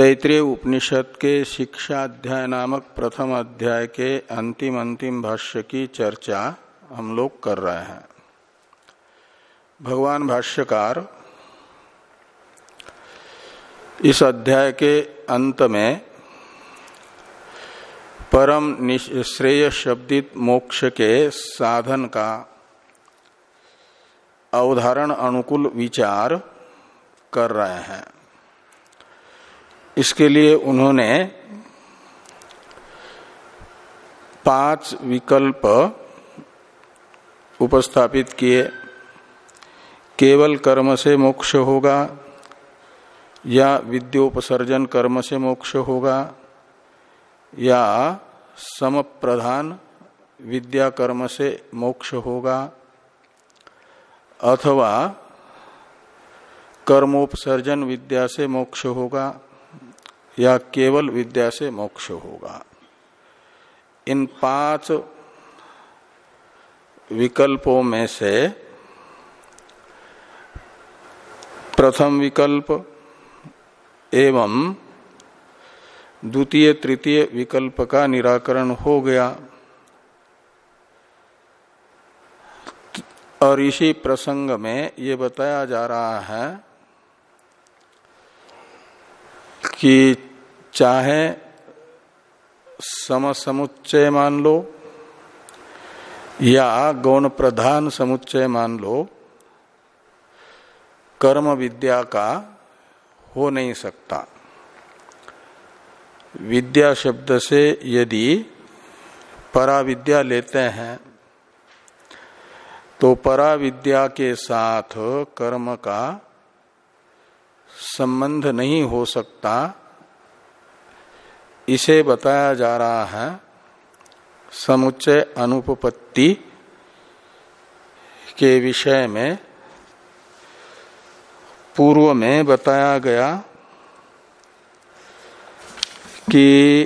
तैतृय उपनिषद के शिक्षा अध्याय नामक प्रथम अध्याय के अंतिम अंतिम भाष्य की चर्चा हम लोग कर रहे हैं। भगवान भाष्यकार, इस अध्याय के अंत में परम श्रेय शब्दित मोक्ष के साधन का अवधारण अनुकूल विचार कर रहे हैं। इसके लिए उन्होंने पाँच विकल्प उपस्थापित किए। केवल कर्म से मोक्ष होगा या विद्योपसर्जन कर्म से मोक्ष होगा या सम प्रधान विद्या कर्म से मोक्ष होगा अथवा कर्मोपसर्जन विद्या से मोक्ष होगा। या केवल विद्या से मोक्ष होगा। इन पाँच विकल्पों में से प्रथम विकल्प एवं द्वितीय, तृतीय विकल्प का निराकरण हो गया। और इसी प्रसंग में ये बताया जा रहा है कि चाहे सम समुच्चय मान लो, या गौण प्रधान समुच्चय मान लो, कर्म विद्या का हो नहीं सकता। विद्या शब्द से यदि पराविद्या लेते हैं तो परा विद्या के साथ कर्म का संबंध नहीं हो सकता। इसे बताया जा रहा है, समुच्चय अनुपपत्ति के विषय में, पूर्व में बताया गया कि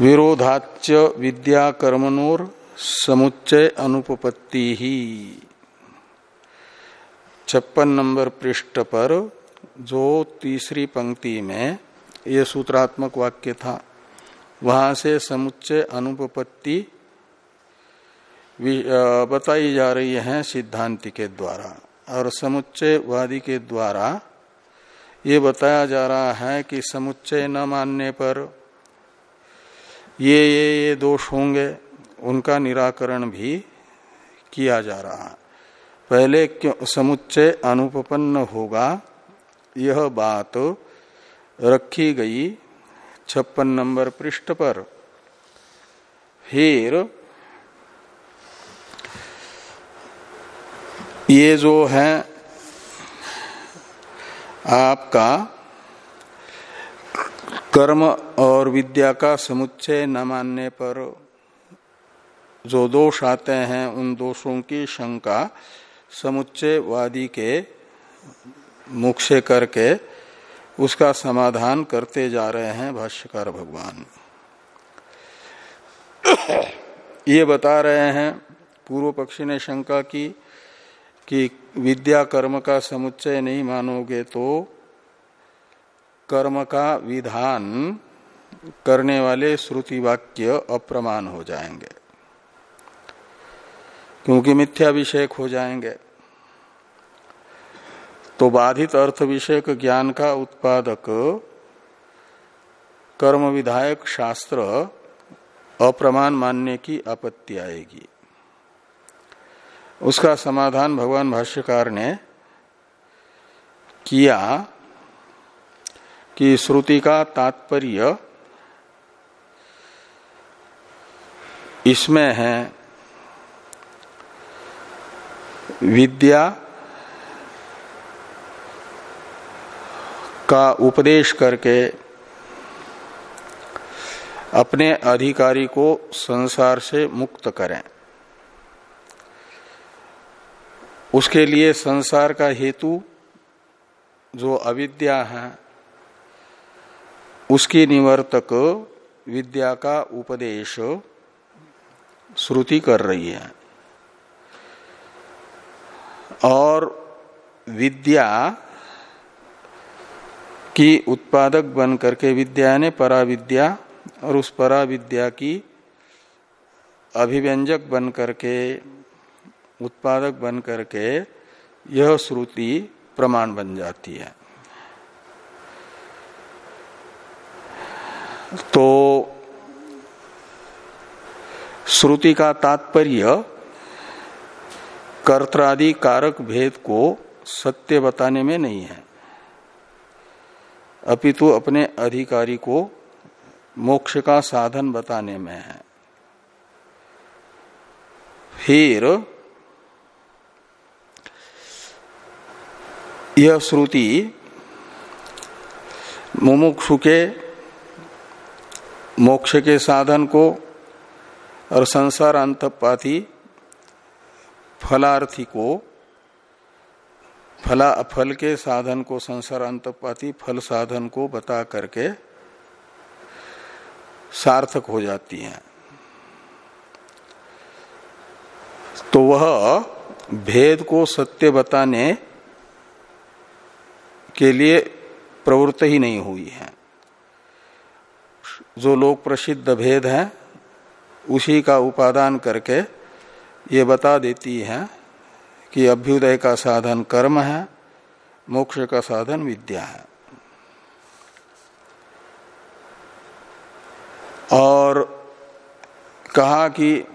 विरोधाच विद्या कर्मणोर समुच्चय अनुपपत्ति ही। छप्पन नंबर पृष्ठ पर जो तीसरी पंक्ति में ये सूत्रात्मक वाक्य था, वहाँ से समुच्चय अनुपपत्ति बताई जा रही है सिद्धांति के द्वारा और समुच्चयवादी के द्वारा ये बताया जा रहा है कि समुच्चय न मानने पर ये ये ये दोष होंगे, उनका निराकरण भी किया जा रहा है। पहले क्यों समुच्चय अनुपन्न होगा? यह बात रखी गई छप्पन नंबर पृष्ठ पर। फिर ये जो है आपका कर्म और विद्या का समुच्चय न मानने पर जो दोष आते हैं, उन दोषों की शंका समुच्चयवादी के मुख से करके उसका समाधान करते जा रहे हैं भाष्यकार भगवान। ये बता रहे हैं पूर्व पक्षी ने शंका की कि विद्या कर्म का समुच्चय नहीं मानोगे तो कर्म का विधान करने वाले श्रुति वाक्य अप्रमाण हो जाएँगे। क्योंकि मिथ्या विषयक हो जाएँगे। तो बाधित अर्थ विषयक ज्ञान का उत्पादक कर्म विधायक शास्त्र, अप्रमाण मानने की आपत्ति आएगी। उसका समाधान भगवान भाष्यकार ने किया कि श्रुति का तात्पर्य इसमें है। विद्या का उपदेश करके अपने अधिकारी को संसार से मुक्त करें। उसके लिए संसार का हेतु जो अविद्या है, उसकी निवर्तक विद्या का उपदेश श्रुति कर रही है। और विद्या की उत्पादक बन करके विद्या ने पराविद्या, और उस पराविद्या की अभिव्यंजक बन करके, उत्पादक बन करके यह श्रुति प्रमाण बन जाती है। तो श्रुति का तात्पर्य कर्त्रादि कारक भेद को सत्य बताने में नहीं है। अपितु अपने अधिकारी को मोक्ष का साधन बताने में है। फिर यह श्रुति मुमुक्षु के मोक्ष के साधन को और संसार अंतपाती फलार्थी को फला, फल के साधन को संसार अंतपाती, फल साधन को बता करके सार्थक हो जाती हैं। तो वह भेद को सत्य बताने के लिए प्रवृत्त ही नहीं हुई है। जो लोग प्रसिद्ध भेद है, उसी का उपादान करके ये बता देती है कि अभ्युदय का साधन कर्म है, मोक्ष का साधन विद्या है। और कहा कि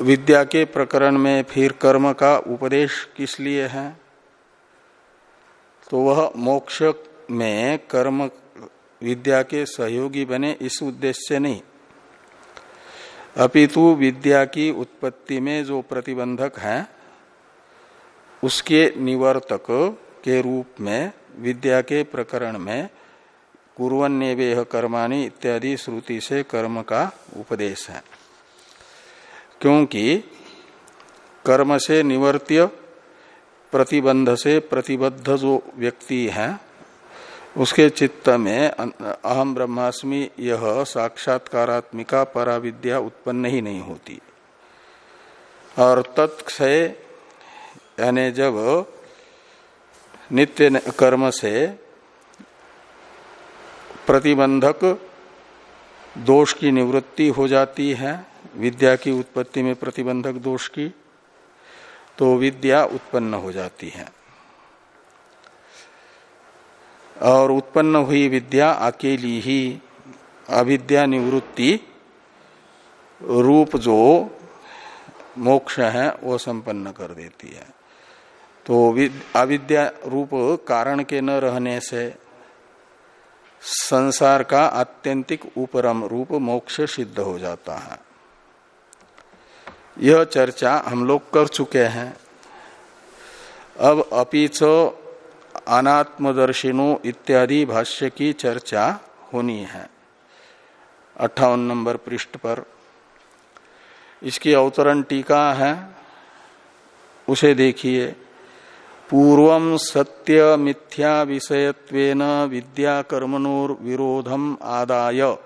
विद्या के प्रकरण में फिर कर्म का उपदेश किस लिए है? तो वह मोक्ष में कर्म विद्या के सहयोगी बने इस उद्देश्य से नहीं। अपितु विद्या की उत्पत्ति में जो प्रतिबंधक है, उसके निवर्तक के रूप में, विद्या के प्रकरण में कुरन्नेवेह कर्माणी इत्यादि श्रुति से कर्म का उपदेश है। क्योंकि कर्म से निवर्त्य, प्रतिबंध से प्रतिबद्ध जो व्यक्ति है उसके चित्त में अहम ब्रह्मास्मि यह साक्षात्कारात्मिका पराविद्या उत्पन्न ही नहीं होती। और तत्क्षय, यानी जब नित्य कर्म से प्रतिबंधक दोष की निवृत्ति हो जाती है, विद्या की उत्पत्ति में प्रतिबंधक दोष की तो विद्या उत्पन्न हो जाती है। और उत्पन्न हुई विद्या अकेली ही, अविद्या निवृत्ति रूप जो मोक्ष है, वो संपन्न कर देती है। तो अविद्या रूप कारण के न रहने से संसार का आत्यंतिक उपरम रूप मोक्ष सिद्ध हो जाता है। यह चर्चा हम लोग कर चुके हैं। अब अपीच अनात्मदर्शिनो इत्यादि भाष्य की चर्चा होनी है। अट्ठावन नंबर पृष्ठ पर। इसकी अवतरण टीका है, उसे देखिए। पूर्व सत्य मिथ्या विषयत्वेन विद्या कर्मणोर विरोधम आदाय,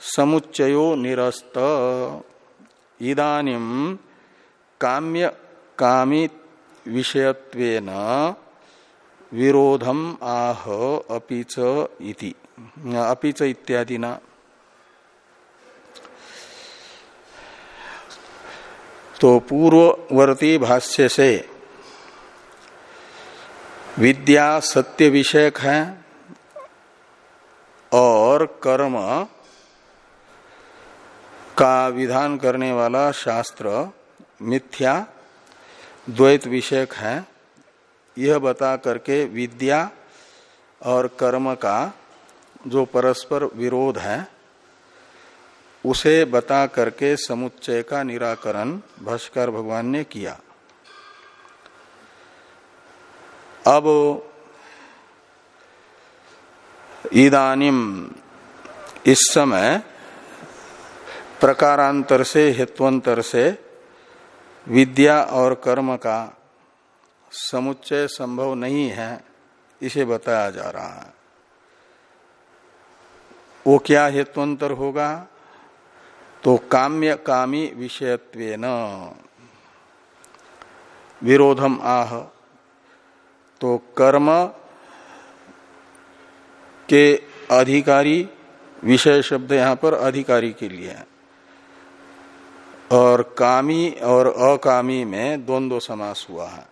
समुच्चयो निरस्त। इदानिम काम्य कामी विषयत्वेन विरोधम आह अपिच इति। अपिच इत्यादि न तो पूर्ववर्ती भाष्य से विद्या सत्य विषयक है और कर्म का विधान करने वाला शास्त्र मिथ्या, द्वैत विषयक है। यह बता करके विद्या और कर्म का जो परस्पर विरोध है, उसे बता करके समुच्चय का निराकरण भाष्कर भगवान ने किया। अब इदानिम इस समय प्रकारांतर से हेत्वंतर से विद्या और कर्म का समुच्चय संभव नहीं है, इसे बताया जा रहा है। वो क्या हेतुअंतर होगा? तो काम्य कामी विषयत्व विरोधम आह। तो कर्म के अधिकारी, विषय शब्द यहाँ पर अधिकारी के लिए है। और कामी और अकामी में द्वंद्व समास हुआ है।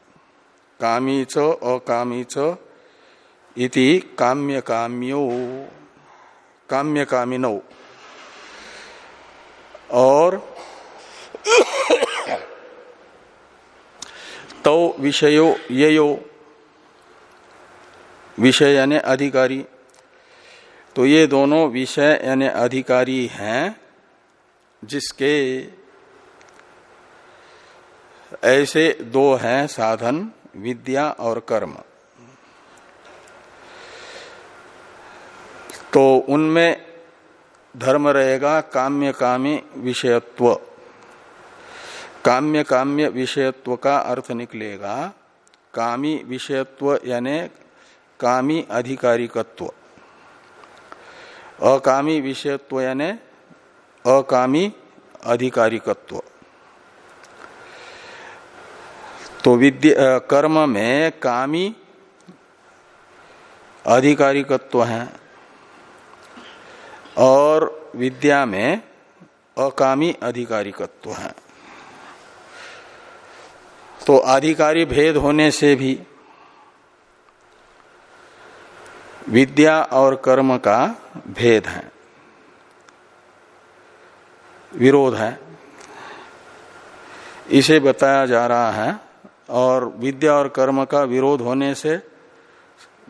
कामी च अकामी इति काम्य काम्यो काम्य कामिनो और तो विषयो यो विषय यानी अधिकारी। तो ये दोनों विषय यानी अधिकारी हैं, जिसके ऐसे दो हैं साधन। विद्या और कर्म। तो उनमें धर्म रहेगा काम्य कामी विषयत्व। काम्य काम्य विषयत्व का अर्थ निकलेगा कामी विषयत्व यानी कामी अधिकारिकत्व। अकामी विषयत्व यानी अकामी अधिकारिकत्व। तो विद्या कर्म में कामी अधिकारिकत्व है। और विद्या में अकामी अधिकारिकत्व है। तो अधिकारी भेद होने से भी विद्या और कर्म का भेद है। विरोध है। इसे बताया जा रहा है और विद्या और कर्म का विरोध होने से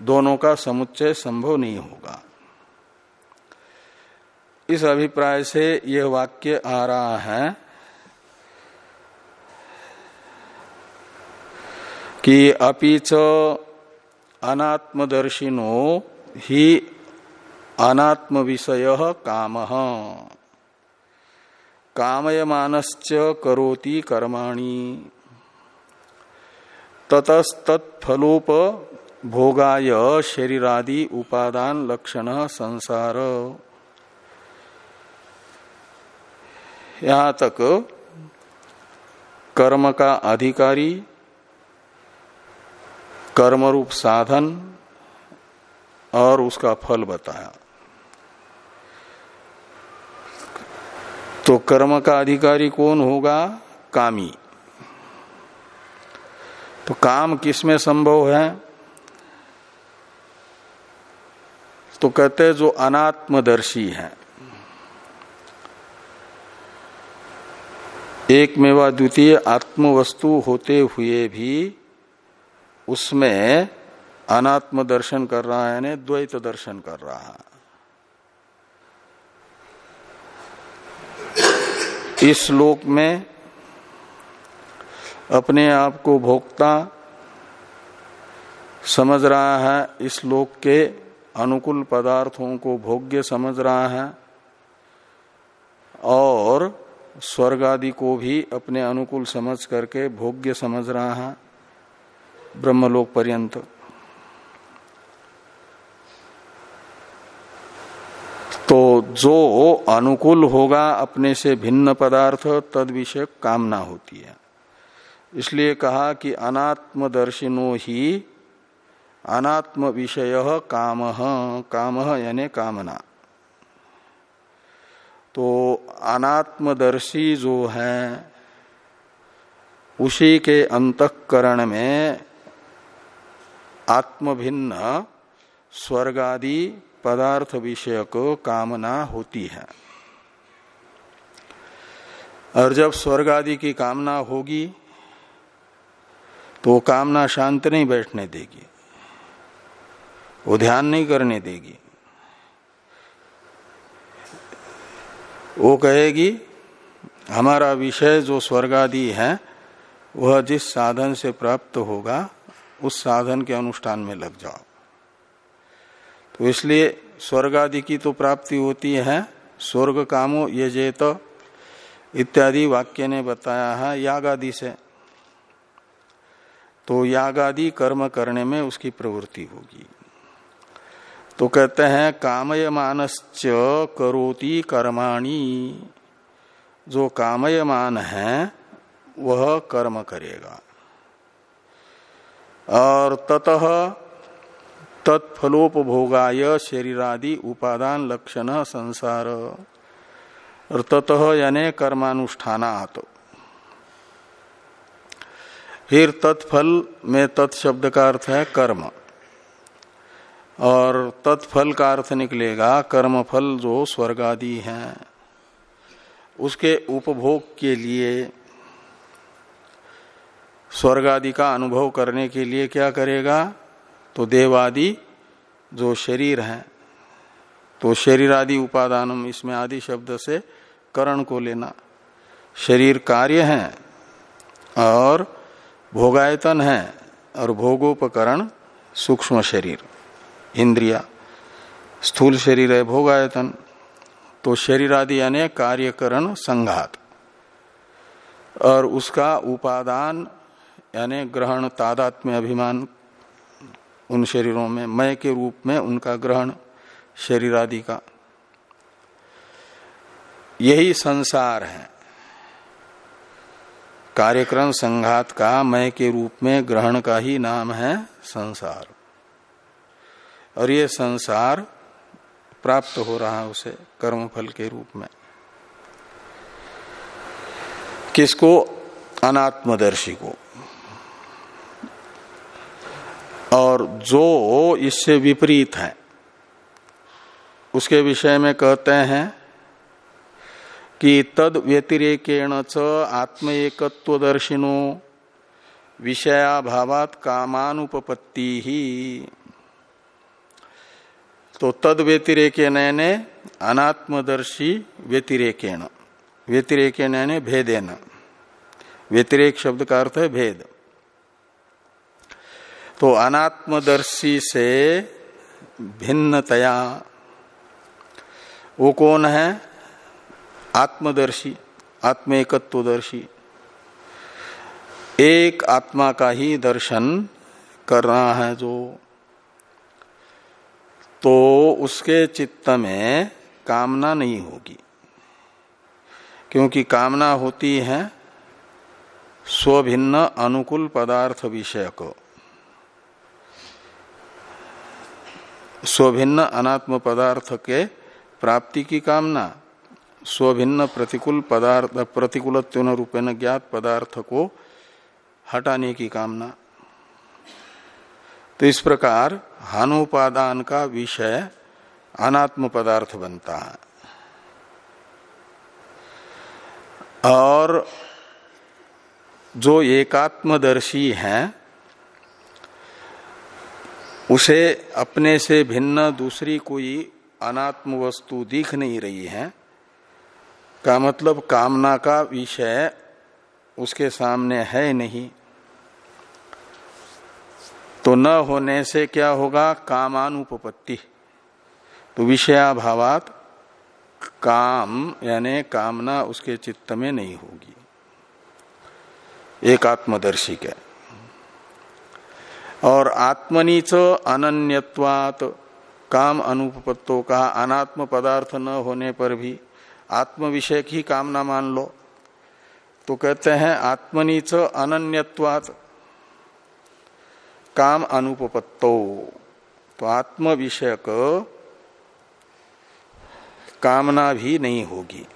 दोनों का समुच्चय संभव नहीं होगा। इस अभिप्राय से यह वाक्य आ रहा है कि अपिच अनात्मदर्शिनो ही अनात्म विषय काम। कामयमानश्च करोति कर्माणि। ततस्तत्फलोप भोगाय शरीरादि उपादान लक्षण संसार। यहाँ तक कर्म का अधिकारी कर्म रूप साधन और उसका फल बताया। तो कर्म का अधिकारी कौन होगा? कामी। तो काम किसमें संभव है? तो कहते जो अनात्मदर्शी है। एक मेवा द्वितीय आत्मवस्तु होते हुए भी उसमें अनात्म दर्शन कर रहा है, यानी द्वैत दर्शन कर रहा है। इस श्लोक में अपने आप को भोक्ता समझ रहा है, इस लोक के अनुकूल पदार्थों को भोग्य समझ रहा है, और स्वर्ग आदि को भी अपने अनुकूल समझ करके भोग्य समझ रहा है, ब्रह्मलोक पर्यंत। तो जो अनुकूल होगा अपने से भिन्न पदार्थ तद विषय कामना होती है। इसलिए कहा कि अनात्मदर्शिनो ही अनात्म विषय काम काम यानी कामना। तो अनात्मदर्शी जो है, उसी के अंतकरण में आत्म भिन्न स्वर्गादि पदार्थ विषयक कामना होती है। और जब स्वर्ग आदि की कामना होगी तो कामना शांत नहीं बैठने देगी। वो ध्यान नहीं करने देगी। वो कहेगी, हमारा विषय जो स्वर्ग आदि है, वह जिस साधन से प्राप्त होगा, उस साधन के अनुष्ठान में लग जाओ। तो इसलिए स्वर्ग आदि की तो प्राप्ति होती है, स्वर्ग कामो ये जेत इत्यादि वाक्य ने बताया है याग आदि से। तो याग आदि कर्म करने में उसकी प्रवृत्ति होगी। तो कहते हैं कामय कामयमानश्च करोति कर्माणी। जो कामयमान है, वह कर्म करेगा। और ततः तत्फलोपभोगाय शरीरादि उपादान लक्षण संसार। और ततः यानी कर्मानुष्ठानात। फिर तत्फल में तत्शब्द का अर्थ है कर्म। और तत्फल का अर्थ निकलेगा, कर्मफल जो स्वर्ग आदि हैं। उसके उपभोग के लिए स्वर्ग आदि का अनुभव करने के लिए क्या करेगा? तो देवादि जो शरीर है तो शरीर आदि उपादानम इसमें आदि शब्द से करण को लेना। शरीर कार्य है और भोगायतन है और भोगोपकरण सूक्ष्म शरीर, इंद्रिया। स्थूल शरीर है भोगायतन तो शरीर आदि यानी कार्यकरण संघात। और उसका उपादान, यानी ग्रहण, तादात्म्य अभिमान, उन शरीरों में, मय के रूप में उनका ग्रहण शरीर आदि का। यही संसार है। कार्यक्रम संघात का मय के रूप में ग्रहण का ही नाम है संसार। और ये संसार प्राप्त हो रहा है उसे कर्मफल के रूप में। किसको? अनात्मदर्शी को। और जो इससे विपरीत है, उसके विषय में कहते हैं कि तद व्यतिरेकेण च आत्म एकत्वदर्शिनो विषयाभावात कामानुपपत्ति। ही तो तद व्यतिरेके नैने अनात्मदर्शी व्यतिरेकेण। व्यतिरेके नैने भेदेन। व्यतिरेक शब्द का अर्थ है भेद। तो अनात्मदर्शी से भिन्नतया वो कौन है? आत्मदर्शी आत्म एकत्वदर्शी एक आत्मा का ही दर्शन कर रहा है जो। तो उसके चित्त में कामना नहीं होगी। क्योंकि कामना होती है स्वभिन्न अनुकूल पदार्थ विषय को स्वभिन्न अनात्म पदार्थ के प्राप्ति की कामना। स्वभिन्न प्रतिकूल पदार्थ प्रतिकूल रूपेण ज्ञात पदार्थ को हटाने की कामना। तो इस प्रकार हानोपादान का विषय अनात्म पदार्थ बनता है। और जो एकात्मदर्शी हैं, उसे अपने से भिन्न दूसरी कोई अनात्म वस्तु दिख नहीं रही है। का मतलब कामना का विषय उसके सामने है नहीं। तो न होने से क्या होगा? कामानुपपत्ति। तो विषयाभावात काम, यानी कामना उसके चित्त में नहीं होगी। एक आत्मदर्शी के। और आत्मनीच अनन्यत्वात, काम अनुपत्तों का अनात्म पदार्थ न होने पर भी आत्म विषय की कामना मान लो। तो कहते हैं, आत्मनीच अनन्यत्वात काम अनुपत्तो तो आत्म विषयक कामना भी नहीं होगी।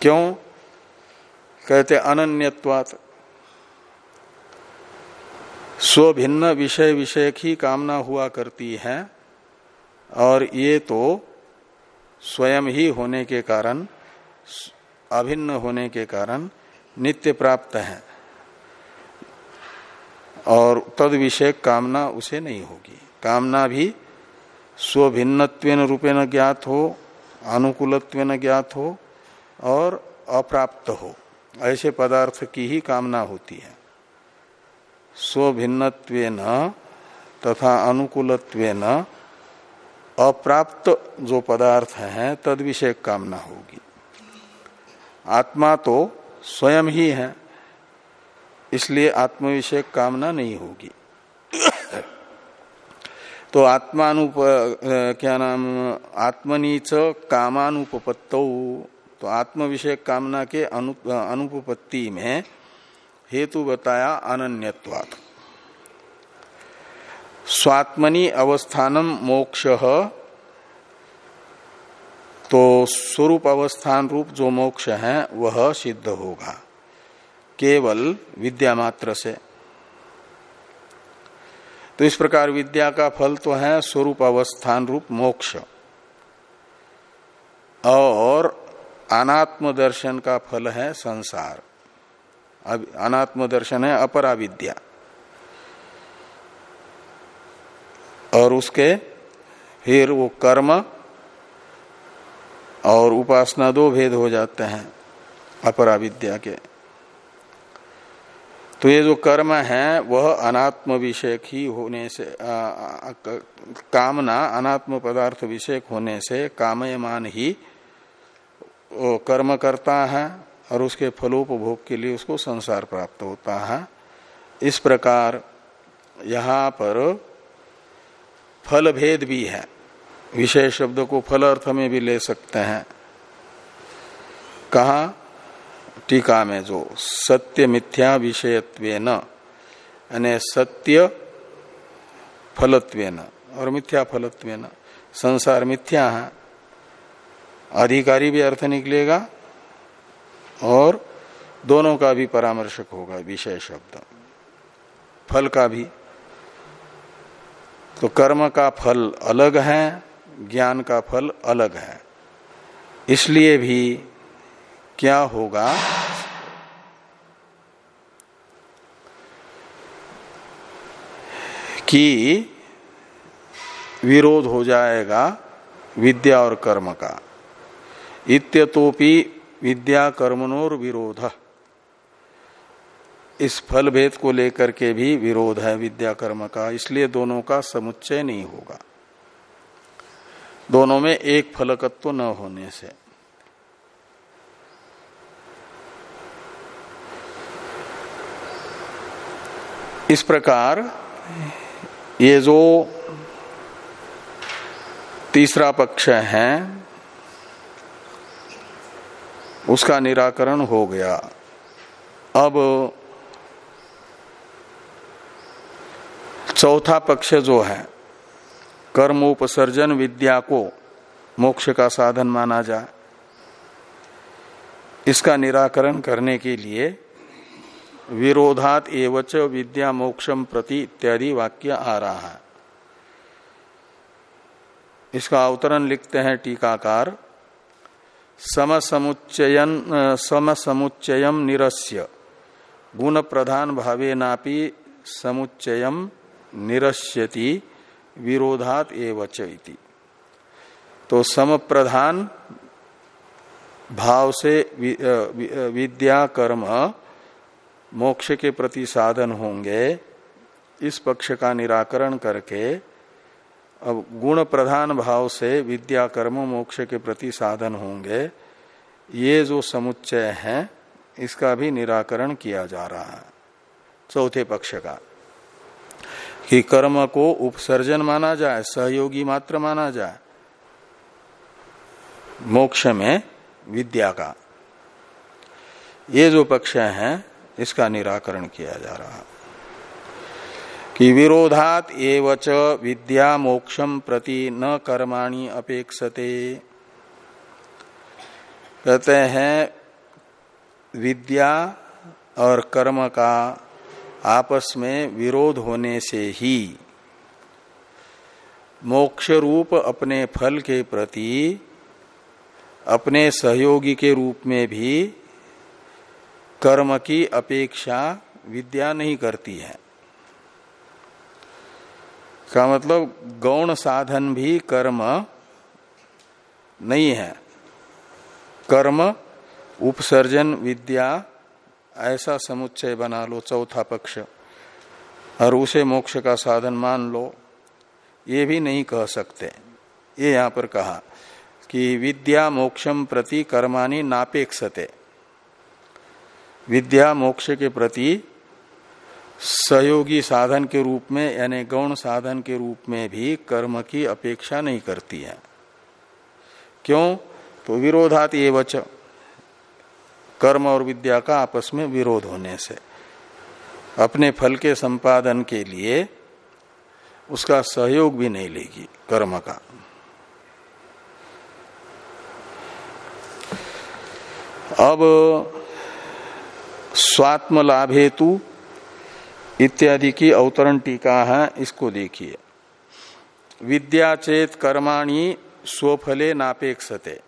क्यों? कहते अनन्यत्वात। स्वभिन्न विषय विषय की कामना हुआ करती है, और ये तो स्वयं ही होने के कारण, अभिन्न होने के कारण नित्य प्राप्त है। और तद विषय कामना उसे नहीं होगी। कामना भी स्वभिन्नत्वेन रूपेण ज्ञात हो, अनुकूलत्वेन ज्ञात हो और अप्राप्त हो। ऐसे पदार्थ की ही कामना होती है। स्वभिन्नत्वेन तथा अनुकूलत्वेन अप्राप्त जो पदार्थ है तद विषय कामना होगी। आत्मा तो स्वयं ही है इसलिए आत्म विषय कामना नहीं होगी। तो आत्मानुप क्या नाम आत्मनीच कामानुपत्त तो आत्म विषय कामना के अनु, अनुपपत्ति में हेतु बताया अनन्यत्वात्। स्वात्मनि अवस्थानम मोक्ष। तो स्वरूप अवस्थान रूप जो मोक्ष है, वह सिद्ध होगा। केवल विद्या मात्र से। तो इस प्रकार विद्या का फल तो है स्वरूप अवस्थान रूप मोक्ष। और अनात्म दर्शन का फल है संसार। अनात्म दर्शन है अपरा विद्या और उसके फिर वो कर्म और उपासना दो भेद हो जाते हैं अपरा विद्या के। तो ये जो कर्म है वह अनात्म विषयक ही होने से आ, आ, कामना अनात्म पदार्थ विषयक होने से कामयमान ही कर्म करता है और उसके फलोपभोग के लिए उसको संसार प्राप्त होता है। इस प्रकार यहाँ पर फल भेद भी है। विषय शब्द को फल अर्थ में भी ले सकते हैं। कहा, टीका में जो सत्य मिथ्या विषयत्व यानी सत्य फलत्व और मिथ्या फलत्व संसार मिथ्या है। अधिकारी भी अर्थ निकलेगा और दोनों का भी परामर्शक होगा विषय शब्द। फल का भी तो कर्म का फल अलग है, ज्ञान का फल अलग है। इसलिए भी क्या होगा? कि विरोध हो जाएगा विद्या और कर्म का। इत्यतोपि विद्या कर्मणोर विरोध इस फल भेद को लेकर के भी विरोध है विद्या कर्म का, इसलिए दोनों का समुच्चय नहीं होगा। दोनों में एक फलकत्व न होने से। इस प्रकार ये जो तीसरा पक्ष है, उसका निराकरण हो गया। अब चौथा पक्ष जो है, कर्मोपसर्जन विद्या को मोक्ष का साधन माना जाए। इसका निराकरण करने के लिए विरोधात एवच विद्या मोक्षम प्रति इत्यादि वाक्य आ रहा है। इसका अवतरण लिखते हैं टीकाकार, समसमुच्चयन, समसमुच्चयम निरस्य गुण प्रधान भावेनापि समुच्चयम निरस्यति, विरोधात एवच इति। तो सम प्रधान भाव से विद्या, कर्म, मोक्ष के प्रति साधन होंगे, इस पक्ष का निराकरण करके, अब गुण प्रधान भाव से विद्या, कर्म, मोक्ष के प्रति साधन होंगे, ये जो समुच्चय है, इसका भी निराकरण किया जा रहा है, चौथे पक्ष का। कि कर्म को उपसर्जन माना जाए, सहयोगी मात्र माना जाए। मोक्ष में विद्या का। ये जो पक्ष है, इसका निराकरण किया जा रहा है। कि विरोधात एवच विद्या मोक्षम प्रति न कर्माणि अपेक्षते। कहते हैं, विद्या और कर्म का आपस में विरोध होने से ही मोक्ष रूप अपने फल के प्रति, अपने सहयोगी के रूप में भी कर्म की अपेक्षा विद्या नहीं करती है। का मतलब गौण साधन भी कर्म नहीं है। कर्म, उपसर्जन, विद्या ऐसा समुच्चय बना लो, चौथा पक्ष। और उसे मोक्ष का साधन मान लो। ये भी नहीं कह सकते। ये यहाँ पर कहा कि विद्या मोक्षम प्रति कर्माणी नापेक्षते। विद्या मोक्ष के प्रति सहयोगी साधन के रूप में, यानी गौण साधन के रूप में भी कर्म की अपेक्षा नहीं करती है। क्यों? तो विरोधात ये वच कर्म और विद्या का आपस में विरोध होने से। अपने फल के संपादन के लिए उसका सहयोग भी नहीं लेगी कर्म का। अब स्वात्म लाभ हेतु इत्यादि की अवतरण टीका है, इसको देखिए। विद्या चेत कर्माणी स्वफले नापेक्षते।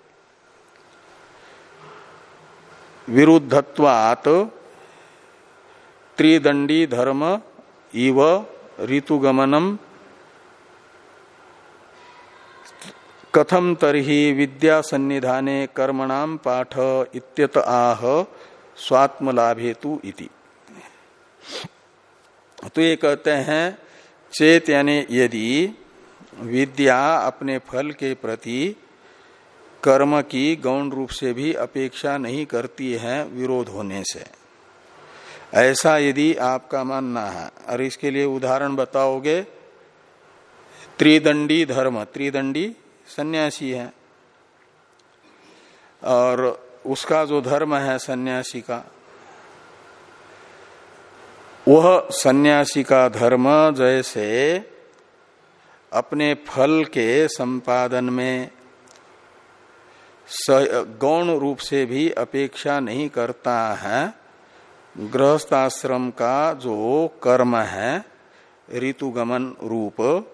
विरुद्धत्वात त्रिदंडी धर्म इव ऋतुगमनम। कथम तरही विद्या सन्निधाने कर्मणाम पाठ इत्यत आह स्वात्मलाभेतु इति। तो ये कहते हैं, चेत यानी यदि विद्या अपने फल के प्रति कर्म की गौण रूप से भी अपेक्षा नहीं करती है विरोध होने से। ऐसा यदि आपका मानना है। और इसके लिए उदाहरण बताओगे? त्रिदंडी धर्म। त्रिदंडी सन्यासी है। और उसका जो धर्म है सन्यासी का, वह सन्यासी का धर्म जैसे अपने फल के संपादन में गौण रूप से भी अपेक्षा नहीं करता है। गृहस्थाश्रम का जो कर्म है, ऋतुगमन रूप,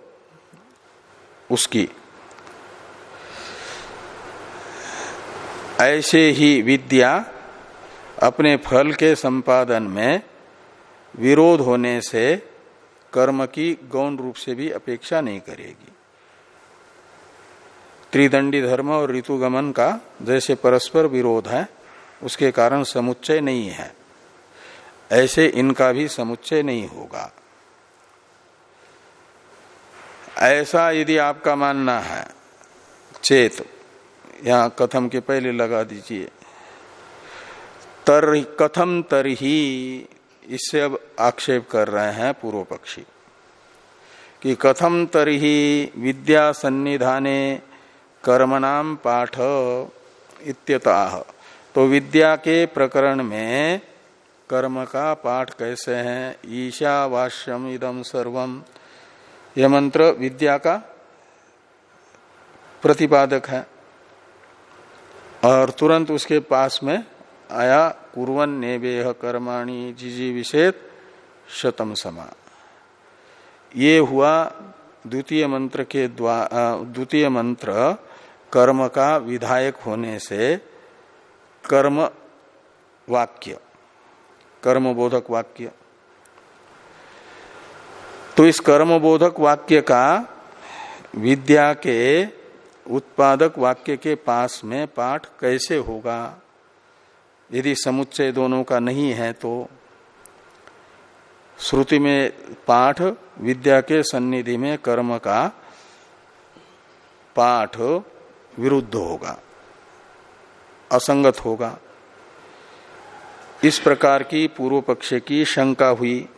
उसकी। ऐसे ही विद्या अपने फल के संपादन में विरोध होने से कर्म की गौण रूप से भी अपेक्षा नहीं करेगी। त्रिदंडी धर्म और ऋतुगमन का जैसे परस्पर विरोध है, उसके कारण समुच्चय नहीं है। ऐसे इनका भी समुच्चय नहीं होगा। ऐसा यदि आपका मानना है, चेत, यहाँ कथम के पहले लगा दीजिए। तर कथम तरही, इससे अब आक्षेप कर रहे हैं पूर्व पक्षी कि कथम तरही विद्या सन्निधाने कर्मनाम पाठ इत्यतः। तो विद्या के प्रकरण में कर्म का पाठ कैसे है? ईशावास्यम इदम सर्वम यह मंत्र विद्या का प्रतिपादक है। और तुरंत उसके पास में आया कुरन नेवेह कर्माणी जिजी विषेद शतम समा। ये हुआ द्वितीय मंत्र के द्वितीय मंत्र कर्म का विधायक होने से कर्म वाक्य कर्म बोधक वाक्य। तो इस कर्म बोधक वाक्य का विद्या के उत्पादक वाक्य के पास में पाठ कैसे होगा? यदि समुच्चय दोनों का नहीं है तो श्रुति में पाठ, विद्या के सन्निधि में कर्म का पाठ विरुद्ध होगा, असंगत होगा। इस प्रकार की पूर्व पक्ष की शंका हुई।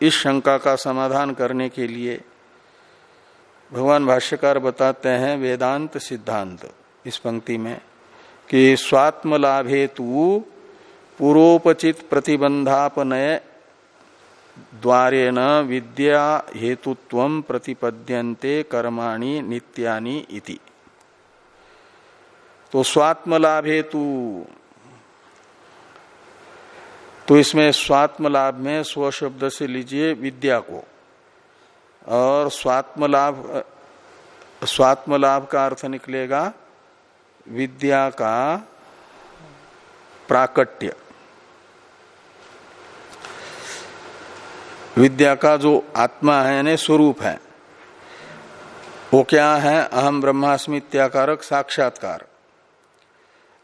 इस शंका का समाधान करने के लिए भगवान भाष्यकार बताते हैं वेदांत सिद्धांत इस पंक्ति में कि स्वात्म लाभ हेतु पूर्वोपचित प्रतिबंधापनय द्वारेण विद्या हेतुत्व प्रतिपद्यन्ते कर्माणि नित्यानि इति। तो स्वात्म लाभ हेतु। तो इसमें स्वात्म लाभ में स्व शब्द से लीजिए विद्या को। और स्वात्म लाभ स्वात्म लाभ का अर्थ निकलेगा विद्या का प्राकट्य। विद्या का जो आत्मा है, यानी स्वरूप है, वो क्या है? अहम ब्रह्मास्मि इत्याकारक साक्षात्कार।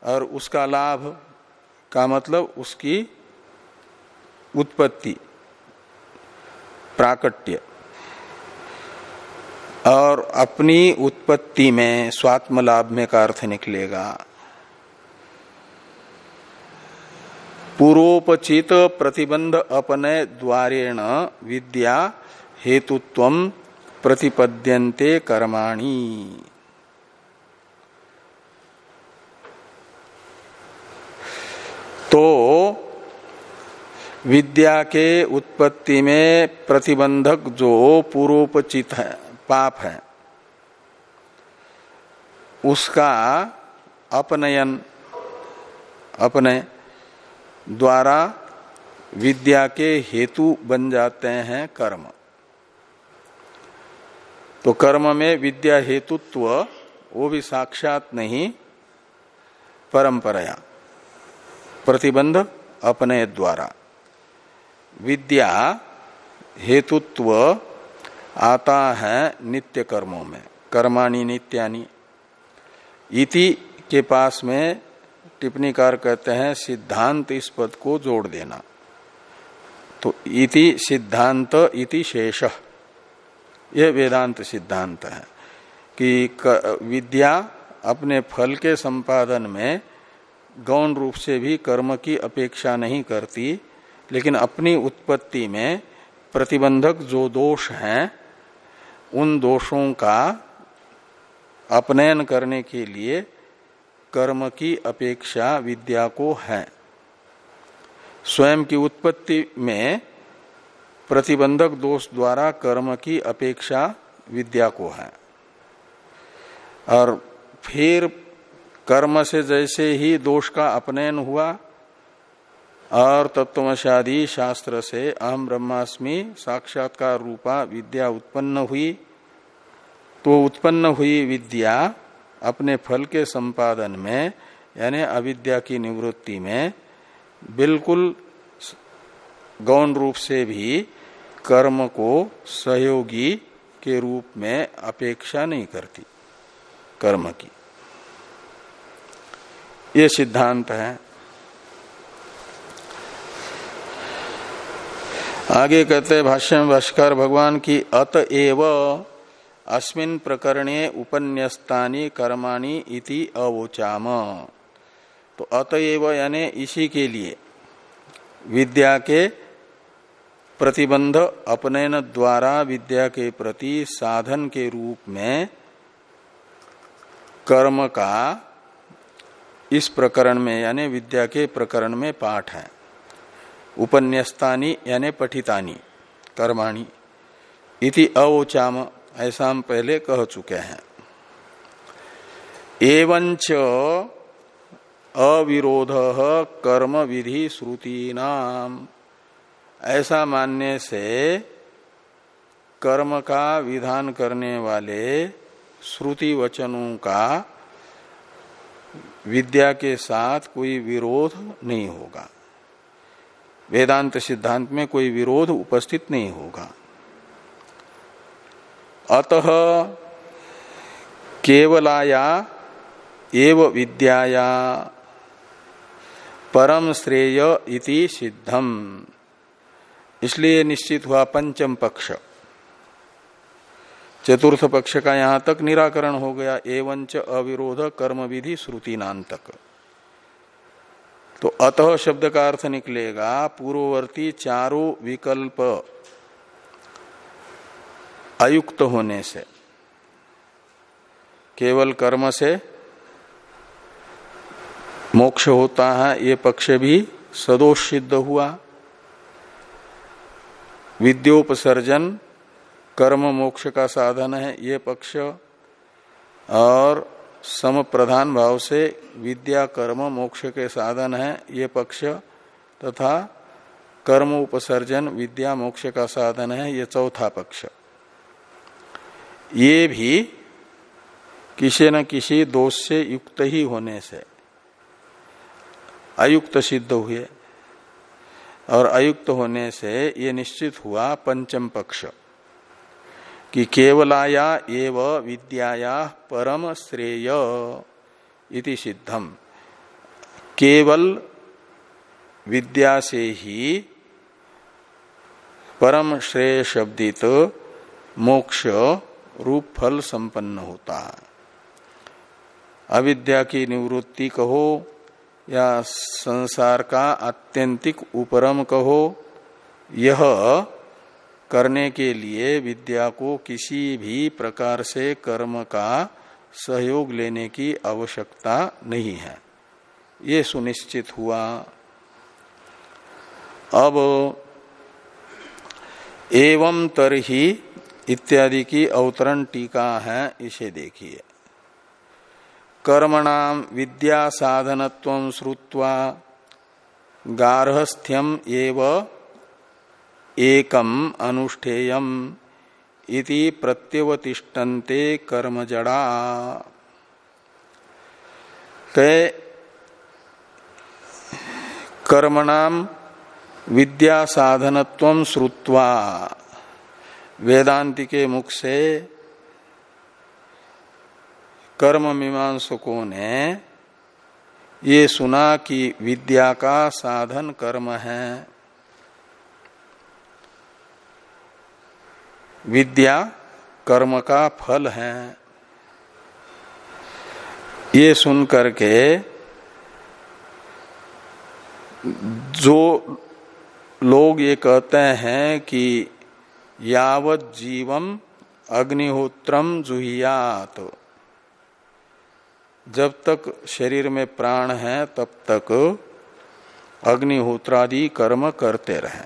और उसका लाभ का मतलब उसकी उत्पत्ति, प्राकट्य। और अपनी उत्पत्ति में स्वात्म लाभ में का अर्थ निकलेगा। पूर्वोपचित प्रतिबंध अपनय द्वारेण विद्या हेतुत्व प्रतिपद्यन्ते कर्माणी। तो विद्या के उत्पत्ति में प्रतिबंधक जो पूर्वोपचित है, पाप है, उसका अपनयन, अपने द्वारा विद्या के हेतु बन जाते हैं कर्म। तो कर्म में विद्या हेतुत्व, वो भी साक्षात नहीं, परंपराया। प्रतिबंध अपने द्वारा। विद्या हेतुत्व आता है नित्य कर्मों में। कर्माणि नित्यानि। इति के पास में टिप्पणीकार कहते हैं, सिद्धांत इस पद को जोड़ देना। तो इति सिद्धांत इति शेष। यह वेदांत सिद्धांत है कि विद्या अपने फल के संपादन में गौण रूप से भी कर्म की अपेक्षा नहीं करती, लेकिन अपनी उत्पत्ति में प्रतिबंधक जो दोष हैं, उन दोषों का अपनयन करने के लिए कर्म की अपेक्षा विद्या को है। स्वयं की उत्पत्ति में प्रतिबंधक दोष द्वारा कर्म की अपेक्षा विद्या को है। और फिर कर्म से जैसे ही दोष का अपनयन हुआ, और तत्वशादी शास्त्र से अहम ब्रह्मास्मि साक्षात्कार रूपा विद्या उत्पन्न हुई। तो उत्पन्न हुई विद्या अपने फल के संपादन में, यानी अविद्या की निवृत्ति में, बिल्कुल गौण रूप से भी कर्म को सहयोगी के रूप में अपेक्षा नहीं करती, कर्म की। ये सिद्धांत है। आगे कहते भाष्य भाष्कर, भगवान की अतएव अस्मिन प्रकरणे उपन्यस्तानी कर्माणि इति अवोचाम। तो अतएव यानी इसी के लिए विद्या के प्रतिबंध अपनयन द्वारा विद्या के प्रति साधन के रूप में कर्म का इस प्रकरण में, यानी विद्या के प्रकरण में पाठ है। उपन्यस्तानी, यानी पठितानी, कर्माणी, इति अवोचाम, ऐसा हम पहले कह चुके हैं। एवंच अविरोध कर्म विधि श्रुति नाम ऐसा मानने से कर्म का विधान करने वाले श्रुति वचनों का विद्या के साथ कोई विरोध नहीं होगा। वेदांत सिद्धांत में कोई विरोध उपस्थित नहीं होगा। अतः केवलाया एव विद्याया परम श्रेय इति सिद्धम। इसलिए निश्चित हुआ पंचम पक्ष। चतुर्थ पक्ष का यहाँ तक निराकरण हो गया, एवंच अविरोध कर्म विधि श्रुतिनान तक तो अतः शब्द का अर्थ निकलेगा, पूर्ववर्ती चारों विकल्प अयुक्त होने से, केवल कर्म से मोक्ष होता है, ये पक्ष भी सदोष सिद्ध हुआ। विद्योपसर्जन कर्म मोक्ष का साधन है, ये पक्ष और सम प्रधान भाव से विद्या कर्म मोक्ष के साधन है, ये पक्ष तथा कर्म उपसर्जन विद्या मोक्ष का साधन है, ये चौथा पक्ष। ये भी किसी न किसी दोष से युक्त ही होने से अयुक्त सिद्ध हुए और अयुक्त होने से ये निश्चित हुआ पंचम पक्ष। कि केवलाया एव विद्याया परम श्रेय इति सिद्धम। केवल विद्या से ही परम श्रेय शब्दित मोक्ष रूप फल संपन्न होता। है अविद्या की निवृत्ति कहो या संसार का आत्यंतिक उपरम कहो, यह करने के लिए विद्या को किसी भी प्रकार से कर्म का सहयोग लेने की आवश्यकता नहीं है। ये सुनिश्चित हुआ। अब एवं तरही इत्यादि की अवतरण टीका है, इसे देखिए। कर्मणाम विद्या साधनत्व श्रुत्वा गार्हस्थ्यम एव एकम अनुष्ठेयम इति प्रत्यवतिष्ठन्ते कर्मजड़ा। कै कर्मणाम विद्या साधनत्व श्रुत्वा वेदांति के मुख से कर्म मीमांसकों ने ये सुना कि विद्या का साधन कर्म है। विद्या, कर्म का फल है। ये सुन करके जो लोग ये कहते हैं कि यावत जीवम अग्निहोत्रम जुहियात। जब तक शरीर में प्राण है, तब तक अग्निहोत्रादि कर्म करते रहे।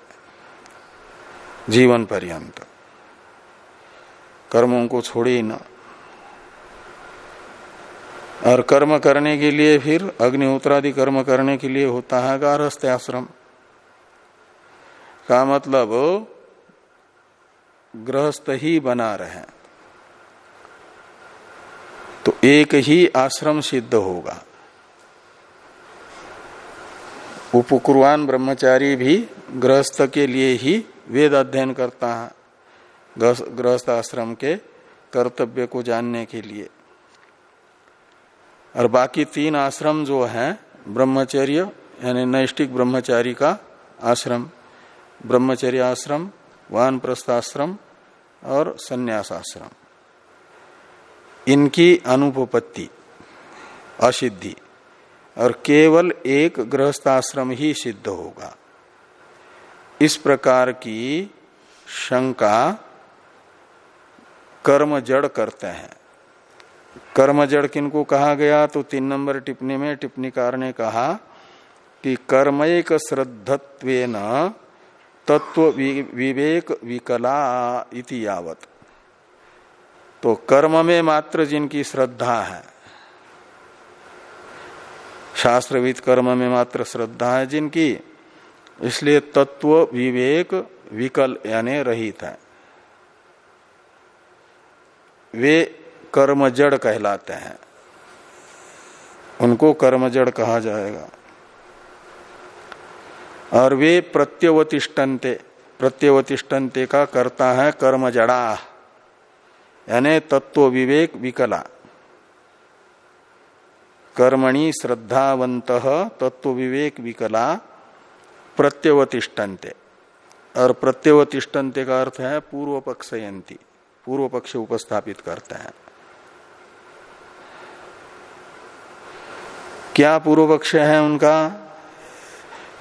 जीवन पर्यंत। कर्मों को छोड़े न। और कर्म करने के लिए फिर अग्निहोत्रादि कर्म करने के लिए होता है गारहस्थ आश्रम। का मतलब गृहस्थ ही बना रहे। तो एक ही आश्रम सिद्ध होगा। उपकुर्वान ब्रह्मचारी भी गृहस्थ के लिए ही वेद अध्ययन करता है। गृहस्थ आश्रम के कर्तव्य को जानने के लिए। और बाकी तीन आश्रम जो है, ब्रह्मचर्य, यानी नैष्टिक ब्रह्मचारी का आश्रम, ब्रह्मचर्य आश्रम वान प्रस्थाश्रम और संन्यास आश्रम। इनकी अनुपपत्ति, असिद्धि, और केवल एक गृहस्थाश्रम ही सिद्ध होगा। इस प्रकार की शंका कर्म जड़ करते हैं। कर्म जड़ किनको कहा गया? तो तीन नंबर टिप्पणी में टिप्पणीकार ने कहा कि कर्मयक श्रद्धत्व तत्व विवेक विकला इति यावत। तो कर्म में मात्र जिनकी श्रद्धा है, शास्त्रविद कर्म में मात्र श्रद्धा है जिनकी, इसलिए तत्व विवेक विकल यानी रहित है। वे कर्म जड़ कहलाते हैं। उनको कर्म जड़ कहा जाएगा। और वे प्रत्यवतिष्ठन्ते प्रत्यवतिष्ठन्ते का करता है कर्म जड़ा यानी तत्व विवेक विकला। कर्मणि श्रद्धावंत तत्व विवेक विकला, प्रत्यवतिष्ठन्ते। और प्रत्यवतिष्ठन्ते का अर्थ है पूर्व पक्षयंती पूर्व पक्ष उपस्थापित करते हैं। क्या पूर्व पक्ष है उनका?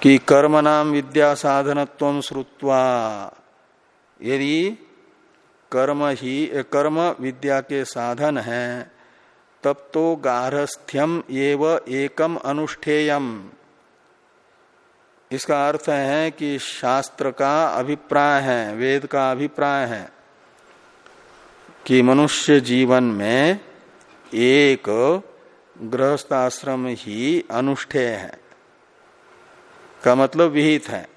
कि कर्म नाम विद्या साधनत्व श्रुत्वा। यदि कर्म ही, कर्म विद्या के साधन है, तब तो गारहस्थ्यम एव एकम अनुष्ठेयम। इसका अर्थ है कि शास्त्र का अभिप्राय है, वेद का अभिप्राय है। कि मनुष्य जीवन में एक गृहस्थ आश्रम ही अनुष्ठेय है। का मतलब विहित है।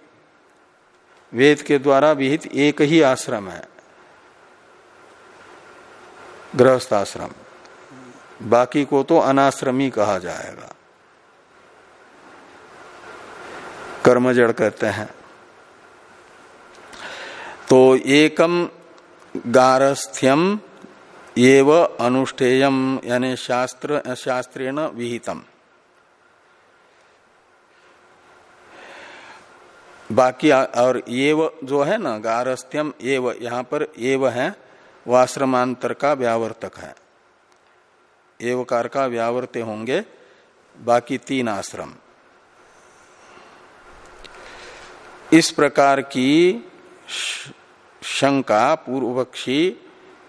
वेद के द्वारा विहित एक ही आश्रम है। गृहस्थ आश्रम बाकी को तो अनाश्रमी कहा जाएगा। कर्मजड़ कहते हैं। तो एकम गारस्थ्यम एव अनुष्ठेयम यानी शास्त्र, शास्त्रेण विहितम। बाकी और एव जो है ना, गारस्थ्यम एव, यहाँ पर एव है वाश्रमांतर का व्यावर्तक है। एवकार का व्यावर्ते होंगे, बाकी तीन आश्रम। इस प्रकार की शंका, पूर्वपक्षी,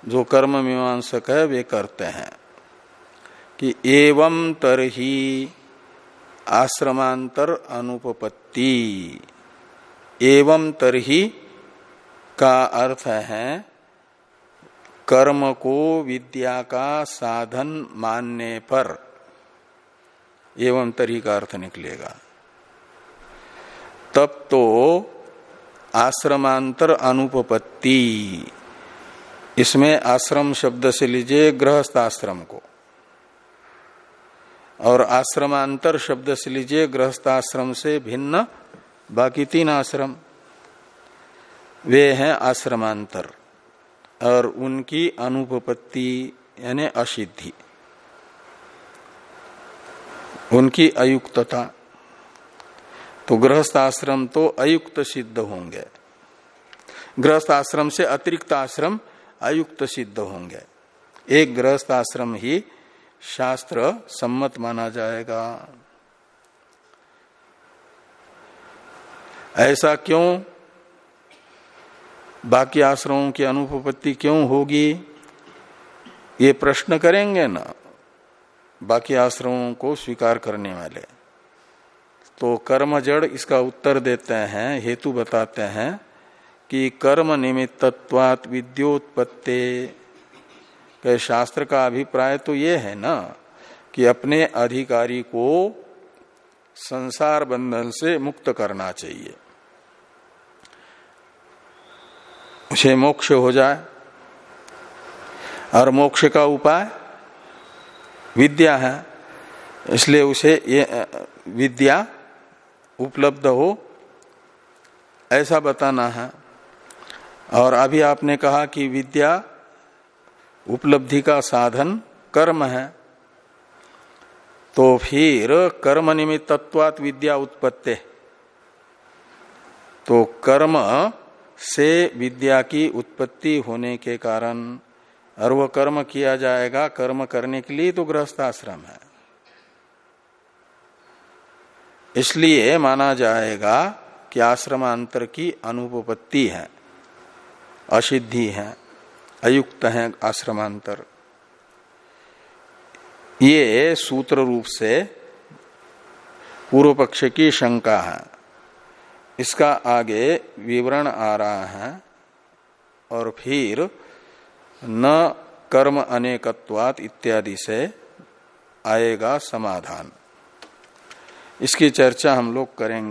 जो कर्म मीमांसक है, वे करते हैं। कि एवं तरही आश्रमांतर अनुपपत्ति। एवं तरही का अर्थ है, कर्म को विद्या का साधन मानने पर। एवं तरही का अर्थ निकलेगा। तब तो आश्रमांतर अनुपपत्ति। इसमें आश्रम शब्द से लीजिए गृहस्थ आश्रम को। और आश्रमांतर शब्द से लीजिए गृहस्थाश्रम से भिन्न बाकी तीन आश्रम। वे हैं आश्रमांतर और उनकी अनुपपत्ति यानी असिद्धि। उनकी अयुक्तता। तो गृहस्थ आश्रम तो अयुक्त सिद्ध होंगे। गृहस्थ आश्रम से अतिरिक्त आश्रम अयुक्त सिद्ध होंगे। एक गृहस्थ आश्रम ही शास्त्र सम्मत माना जाएगा। ऐसा क्यों? बाकी आश्रमों की अनुपत्ति क्यों होगी? ये प्रश्न करेंगे ना। बाकी आश्रमों को स्वीकार करने वाले। तो कर्म जड़ इसका उत्तर देते हैं, हेतु बताते हैं कि कर्म निमित्तत्वात विद्योत्पत्ति। के शास्त्र का अभिप्राय तो ये है ना, कि अपने अधिकारी को संसार बंधन से मुक्त करना चाहिए। उसे मोक्ष हो जाए। और मोक्ष का उपाय? विद्या है। इसलिए उसे ये, विद्या उपलब्ध हो, ऐसा बताना है। और अभी आपने कहा कि विद्या उपलब्धि का साधन कर्म है तो फिर कर्म निमित्तत्वात विद्या उत्पत्ति। तो कर्म से विद्या की उत्पत्ति होने के कारण, और वह कर्म किया जाएगा, कर्म करने के लिए तो गृहस्थ आश्रम है। इसलिए माना जाएगा कि आश्रमांतर की अनुपपत्ति है, असिद्धि है, अयुक्त है आश्रमांतर। ये सूत्र रूप से पूर्व पक्ष की शंका है। इसका आगे विवरण आ रहा है और फिर न कर्म अनेकत्वात इत्यादि से आएगा समाधान। इसकी चर्चा हम लोग करेंगे।